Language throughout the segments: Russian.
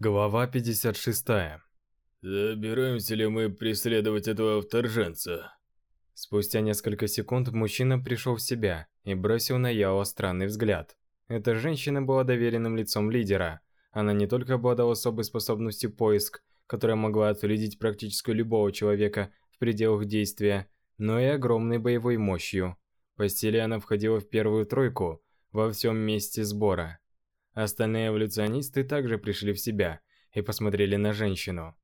Глава 56. Забираемся ли мы преследовать этого вторженца? Спустя несколько секунд мужчина пришел в себя и бросил на Яо странный взгляд. Эта женщина была доверенным лицом лидера. Она не только обладала особой способностью поиск, которая могла отследить практически любого человека в пределах действия, но и огромной боевой мощью. По стиле она входила в первую тройку во всем месте сбора. Остальные эволюционисты также пришли в себя и посмотрели на женщину.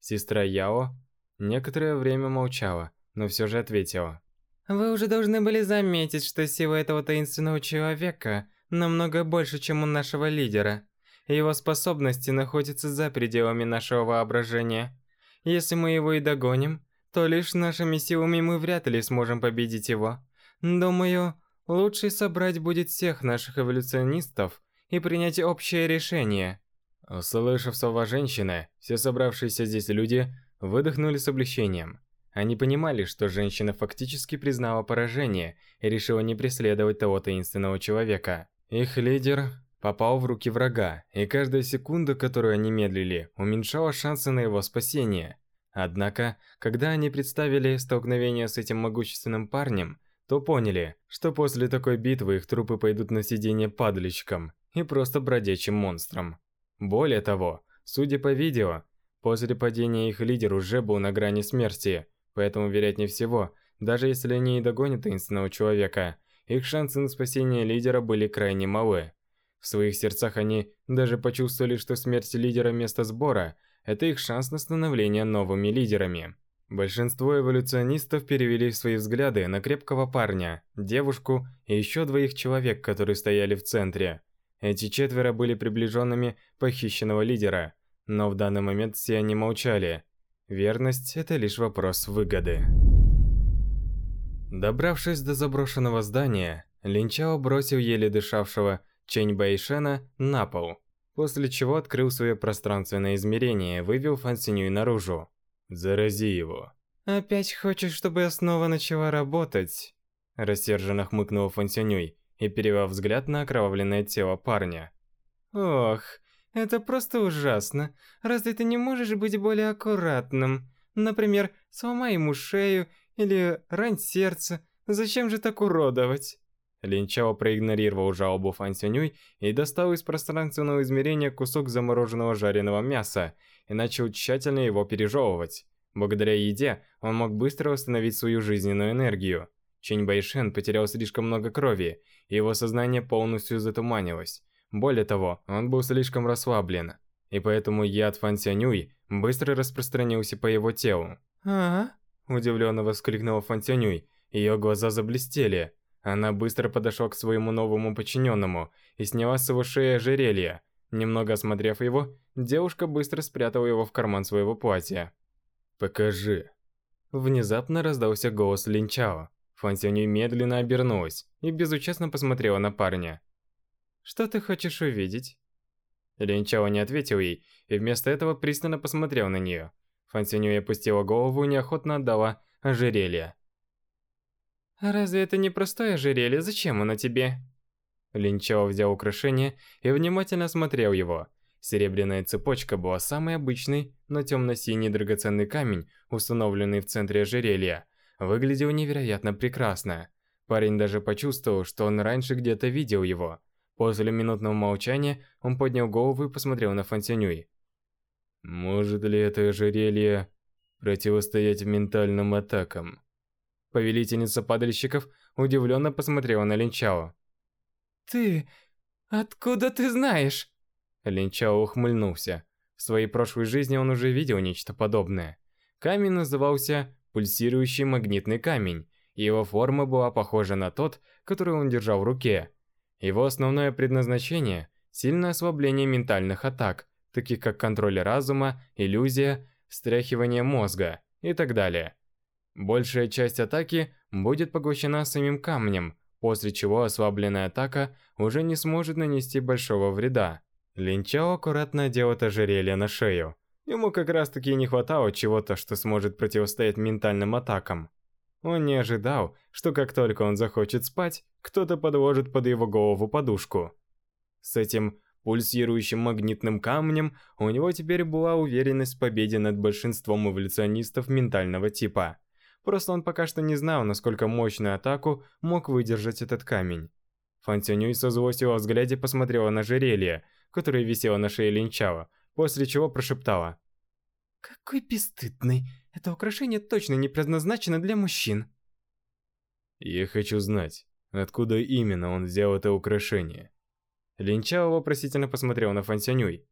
Сестра Яо некоторое время молчала, но все же ответила. «Вы уже должны были заметить, что сила этого таинственного человека намного больше, чем у нашего лидера. Его способности находятся за пределами нашего воображения. Если мы его и догоним, то лишь нашими силами мы вряд ли сможем победить его. Думаю, лучше собрать будет всех наших эволюционистов – и принять общее решение. Услышав слова женщины, все собравшиеся здесь люди выдохнули с облегчением. Они понимали, что женщина фактически признала поражение и решила не преследовать того таинственного человека. Их лидер попал в руки врага, и каждая секунда, которую они медлили, уменьшала шансы на его спасение. Однако, когда они представили столкновение с этим могущественным парнем, то поняли, что после такой битвы их трупы пойдут на сиденье падальщикам и просто бродячим монстром. Более того, судя по видео, после падения их лидер уже был на грани смерти, поэтому, вероятнее всего, даже если они и догонят таинственного человека, их шансы на спасение лидера были крайне малы. В своих сердцах они даже почувствовали, что смерть лидера места сбора – это их шанс на становление новыми лидерами. Большинство эволюционистов перевели свои взгляды на крепкого парня, девушку и еще двоих человек, которые стояли в центре. Эти четверо были приближенными похищенного лидера, но в данный момент все они молчали. Верность – это лишь вопрос выгоды. Добравшись до заброшенного здания, Линчао бросил еле дышавшего Чэнь Байшена на пол, после чего открыл свое пространственное измерение и вывел Фансинюй наружу. «Зарази его». «Опять хочешь, чтобы я снова начала работать?» Рассерженно хмыкнул Фансинюй и перевел взгляд на окровавленное тело парня. «Ох, это просто ужасно. Разве ты не можешь быть более аккуратным? Например, сломай ему шею или рань сердце. Зачем же так уродовать?» Линчао проигнорировал жалобу Фан Сюнюй и достал из пространственного измерения кусок замороженного жареного мяса и начал тщательно его пережевывать. Благодаря еде он мог быстро восстановить свою жизненную энергию. Чень Байшен потерял слишком много крови, и его сознание полностью затуманилось. Более того, он был слишком расслаблен, и поэтому яд Фан Сянюй быстро распространился по его телу. а, удивленно воскликнула Фан Сянюй. Ее глаза заблестели. Она быстро подошла к своему новому подчиненному и сняла с его шеи ожерелье. Немного осмотрев его, девушка быстро спрятала его в карман своего платья. «Покажи». Внезапно раздался голос Линчао. Фансюни медленно обернулась и безучастно посмотрела на парня. «Что ты хочешь увидеть?» Линчао не ответил ей, и вместо этого пристально посмотрел на нее. Фансюнюй опустила голову и неохотно отдала ожерелье. «Разве это не простое ожерелье? Зачем оно тебе?» Линчао взял украшение и внимательно смотрел его. Серебряная цепочка была самой обычной, но темно-синий драгоценный камень, установленный в центре ожерелья, выглядел невероятно прекрасно. Парень даже почувствовал, что он раньше где-то видел его. После минутного молчания он поднял голову и посмотрел на Фонтянюй. «Может ли это ожерелье противостоять ментальным атакам?» Повелительница падальщиков удивленно посмотрела на Линчао. «Ты... откуда ты знаешь?» Линчао ухмыльнулся. В своей прошлой жизни он уже видел нечто подобное. Камень назывался пульсирующий магнитный камень, и его форма была похожа на тот, который он держал в руке. Его основное предназначение – сильное ослабление ментальных атак, таких как контроль разума, иллюзия, встряхивание мозга и так далее. Большая часть атаки будет поглощена самим камнем, после чего ослабленная атака уже не сможет нанести большого вреда. Линчао аккуратно одел это ожерелье на шею, Ему как раз-таки не хватало чего-то, что сможет противостоять ментальным атакам. Он не ожидал, что как только он захочет спать, кто-то подложит под его голову подушку. С этим пульсирующим магнитным камнем у него теперь была уверенность в победе над большинством эволюционистов ментального типа. Просто он пока что не знал, насколько мощную атаку мог выдержать этот камень. Фан Цюнюй со злостью во взгляде посмотрела на жерелье, которое висело на шее Линчала, после чего прошептала. «Какой бесстыдный! Это украшение точно не предназначено для мужчин!» «Я хочу знать, откуда именно он взял это украшение?» Линчао вопросительно посмотрел на Фансянюй.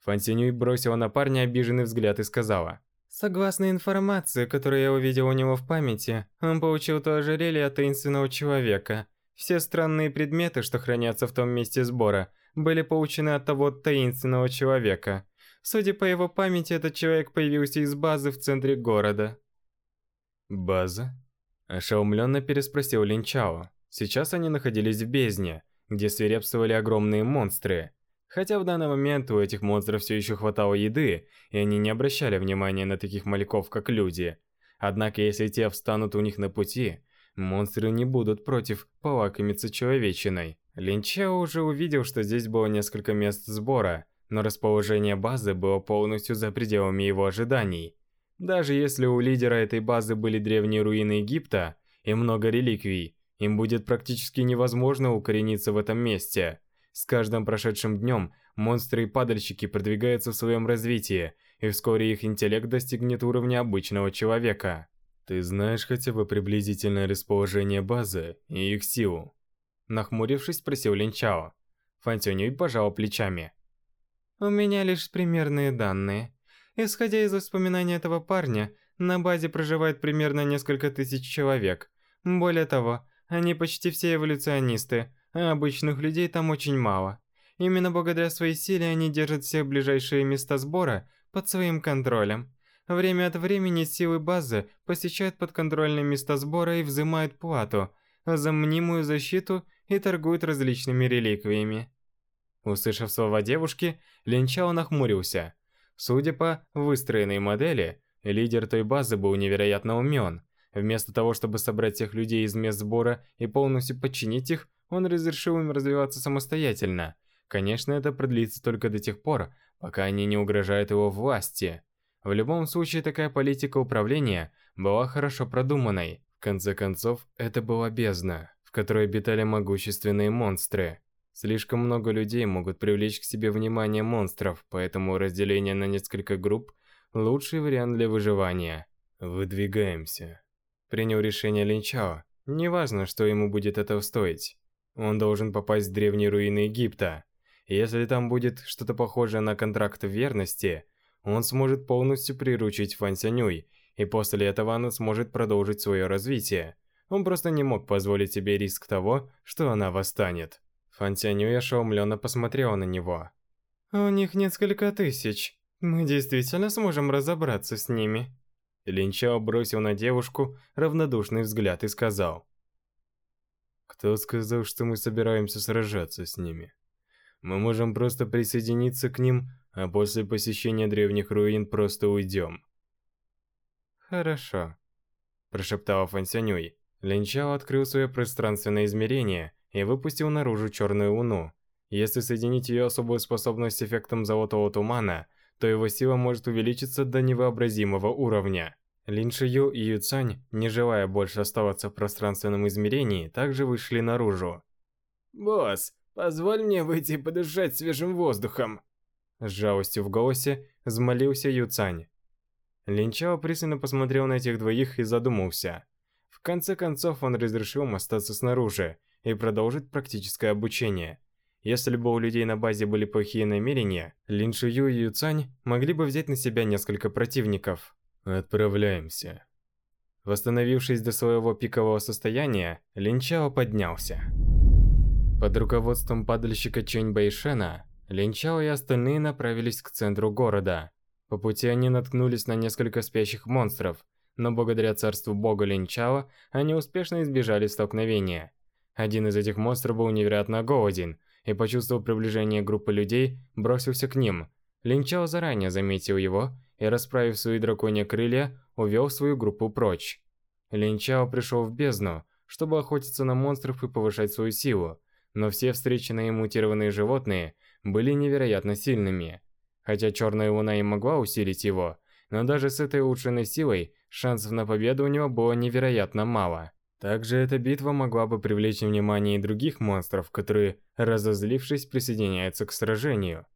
Фансянюй бросила на парня обиженный взгляд и сказала. «Согласно информации, которую я увидел у него в памяти, он получил то ожерелье от таинственного человека. Все странные предметы, что хранятся в том месте сбора, были получены от того таинственного человека. Судя по его памяти, этот человек появился из базы в центре города. «База?» – ошеломленно переспросил Лин Чао. Сейчас они находились в бездне, где свирепствовали огромные монстры. Хотя в данный момент у этих монстров все еще хватало еды, и они не обращали внимания на таких мальков, как люди. Однако, если те встанут у них на пути, монстры не будут против полакомиться человечиной. Лин Чао уже увидел, что здесь было несколько мест сбора – но расположение базы было полностью за пределами его ожиданий. Даже если у лидера этой базы были древние руины Египта и много реликвий, им будет практически невозможно укорениться в этом месте. С каждым прошедшим днем монстры и падальщики продвигаются в своем развитии, и вскоре их интеллект достигнет уровня обычного человека. Ты знаешь хотя бы приблизительное расположение базы и их силу? Нахмурившись, спросил Линчао. Фантюнюй пожал плечами. У меня лишь примерные данные. Исходя из воспоминаний этого парня, на базе проживает примерно несколько тысяч человек. Более того, они почти все эволюционисты, а обычных людей там очень мало. Именно благодаря своей силе они держат все ближайшие места сбора под своим контролем. Время от времени силы базы посещают подконтрольные места сбора и взимают плату за мнимую защиту и торгуют различными реликвиями. Услышав слова девушки, Линчао нахмурился. Судя по выстроенной модели, лидер той базы был невероятно умен. Вместо того, чтобы собрать всех людей из мест сбора и полностью подчинить их, он разрешил им развиваться самостоятельно. Конечно, это продлится только до тех пор, пока они не угрожают его власти. В любом случае, такая политика управления была хорошо продуманной. В конце концов, это была бездна, в которой обитали могущественные монстры. Слишком много людей могут привлечь к себе внимание монстров, поэтому разделение на несколько групп – лучший вариант для выживания. Выдвигаемся. Принял решение Линчао. Неважно, что ему будет это стоить. Он должен попасть в древние руины Египта. Если там будет что-то похожее на контракт верности, он сможет полностью приручить Фан Сянюй, и после этого она сможет продолжить свое развитие. Он просто не мог позволить себе риск того, что она восстанет. Фан Тянюй умленно посмотрела на него. «А «У них несколько тысяч. Мы действительно сможем разобраться с ними». Лин Чао бросил на девушку равнодушный взгляд и сказал. «Кто сказал, что мы собираемся сражаться с ними? Мы можем просто присоединиться к ним, а после посещения древних руин просто уйдем». «Хорошо», – прошептала Фан Сянюй. Лин Чао открыл свое пространственное измерение – и выпустил наружу черную луну. Если соединить ее особую способность с эффектом золотого тумана, то его сила может увеличиться до невообразимого уровня. Лин Шию и Ю Цань, не желая больше оставаться в пространственном измерении, также вышли наружу. «Босс, позволь мне выйти подышать свежим воздухом!» С жалостью в голосе взмолился Лин Линчао пристально посмотрел на этих двоих и задумался. В конце концов он разрешил остаться снаружи и продолжить практическое обучение. Если бы у людей на базе были плохие намерения, Лин Шую и Юцань могли бы взять на себя несколько противников. Отправляемся. Восстановившись до своего пикового состояния, Лин Чао поднялся. Под руководством падальщика Чэнь Байшена, Лин Чао и остальные направились к центру города. По пути они наткнулись на несколько спящих монстров, но благодаря царству бога Лин Чао они успешно избежали столкновения – один из этих монстров был невероятно голоден и, почувствовав приближение группы людей, бросился к ним. Линчао заранее заметил его и, расправив свои драконьи крылья, увел свою группу прочь. Линчао пришел в бездну, чтобы охотиться на монстров и повышать свою силу, но все встреченные мутированные животные были невероятно сильными. Хотя Черная Луна и могла усилить его, но даже с этой улучшенной силой шансов на победу у него было невероятно мало. Также эта битва могла бы привлечь внимание и других монстров, которые, разозлившись, присоединяются к сражению.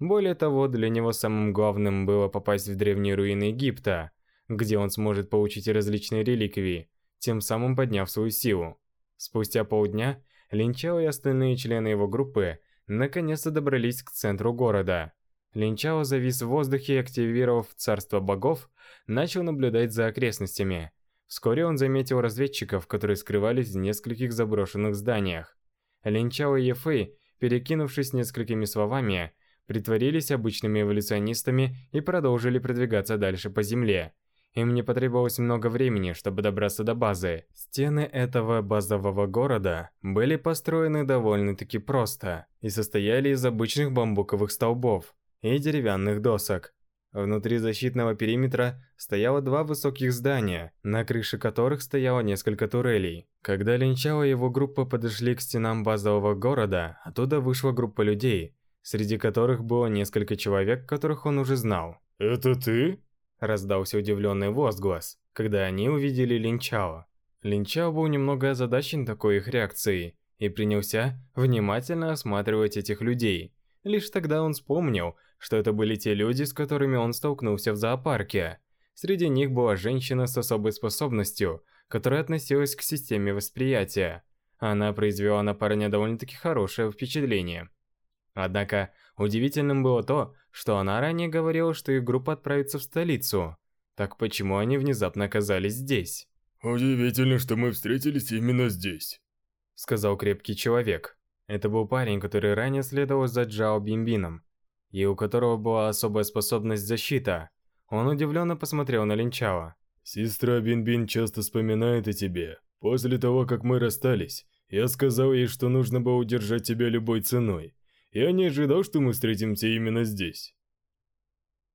Более того, для него самым главным было попасть в древние руины Египта, где он сможет получить различные реликвии, тем самым подняв свою силу. Спустя полдня Линчао и остальные члены его группы наконец-то добрались к центру города. Линчао завис в воздухе и, активировав царство богов, начал наблюдать за окрестностями – Вскоре он заметил разведчиков, которые скрывались в нескольких заброшенных зданиях. Линчао и Ефэй, перекинувшись несколькими словами, притворились обычными эволюционистами и продолжили продвигаться дальше по земле. Им не потребовалось много времени, чтобы добраться до базы. Стены этого базового города были построены довольно-таки просто и состояли из обычных бамбуковых столбов и деревянных досок. Внутри защитного периметра стояло два высоких здания, на крыше которых стояло несколько турелей. Когда Линчао и его группа подошли к стенам базового города, оттуда вышла группа людей, среди которых было несколько человек, которых он уже знал. «Это ты?» – раздался удивленный возглас, когда они увидели Линчао. Линчао был немного озадачен такой их реакцией и принялся внимательно осматривать этих людей – Лишь тогда он вспомнил, что это были те люди, с которыми он столкнулся в зоопарке. Среди них была женщина с особой способностью, которая относилась к системе восприятия. Она произвела на парня довольно-таки хорошее впечатление. Однако, удивительным было то, что она ранее говорила, что их группа отправится в столицу. Так почему они внезапно оказались здесь? «Удивительно, что мы встретились именно здесь», — сказал крепкий человек. Это был парень, который ранее следовал за Джао Бимбином, и у которого была особая способность защита. Он удивленно посмотрел на Линчао. «Сестра Бинбин часто вспоминает о тебе. После того, как мы расстались, я сказал ей, что нужно было удержать тебя любой ценой. Я не ожидал, что мы встретимся именно здесь».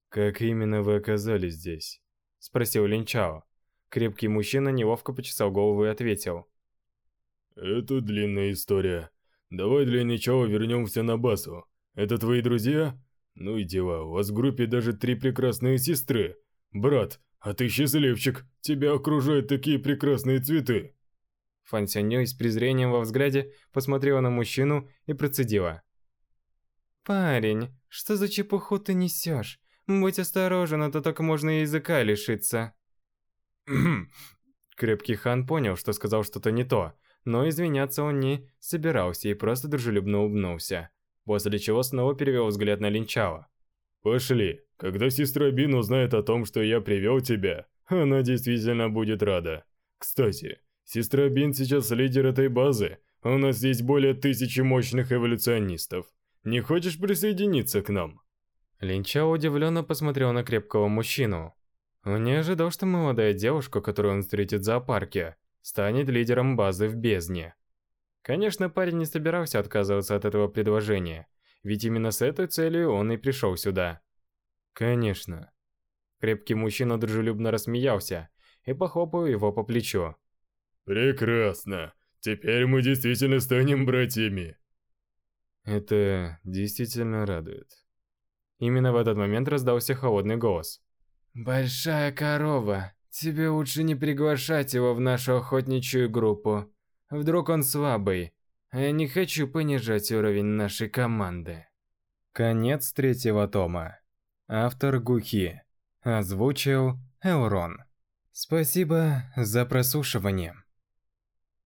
«Как именно вы оказались здесь?» – спросил Линчао. Крепкий мужчина неловко почесал голову и ответил. «Это длинная история. Давай для начала вернемся на Басу. Это твои друзья? Ну и дела, у вас в группе даже три прекрасные сестры. Брат, а ты счастливчик, тебя окружают такие прекрасные цветы. Фан Сяньёй с презрением во взгляде посмотрела на мужчину и процедила. «Парень, что за чепуху ты несешь? Будь осторожен, а то так можно и языка лишиться». Крепкий хан понял, что сказал что-то не то, но извиняться он не собирался и просто дружелюбно улыбнулся, после чего снова перевел взгляд на Линчао. «Пошли. Когда сестра Бин узнает о том, что я привел тебя, она действительно будет рада. Кстати, сестра Бин сейчас лидер этой базы, у нас здесь более тысячи мощных эволюционистов. Не хочешь присоединиться к нам?» Линчао удивленно посмотрел на крепкого мужчину. Он не ожидал, что молодая девушка, которую он встретит в зоопарке, станет лидером базы в бездне. Конечно, парень не собирался отказываться от этого предложения, ведь именно с этой целью он и пришел сюда. Конечно. Крепкий мужчина дружелюбно рассмеялся и похлопал его по плечу. Прекрасно. Теперь мы действительно станем братьями. Это действительно радует. Именно в этот момент раздался холодный голос. «Большая корова!» Тебе лучше не приглашать его в нашу охотничью группу. Вдруг он слабый. А я не хочу понижать уровень нашей команды. Конец третьего тома. Автор Гухи. Озвучил Эурон. Спасибо за прослушивание.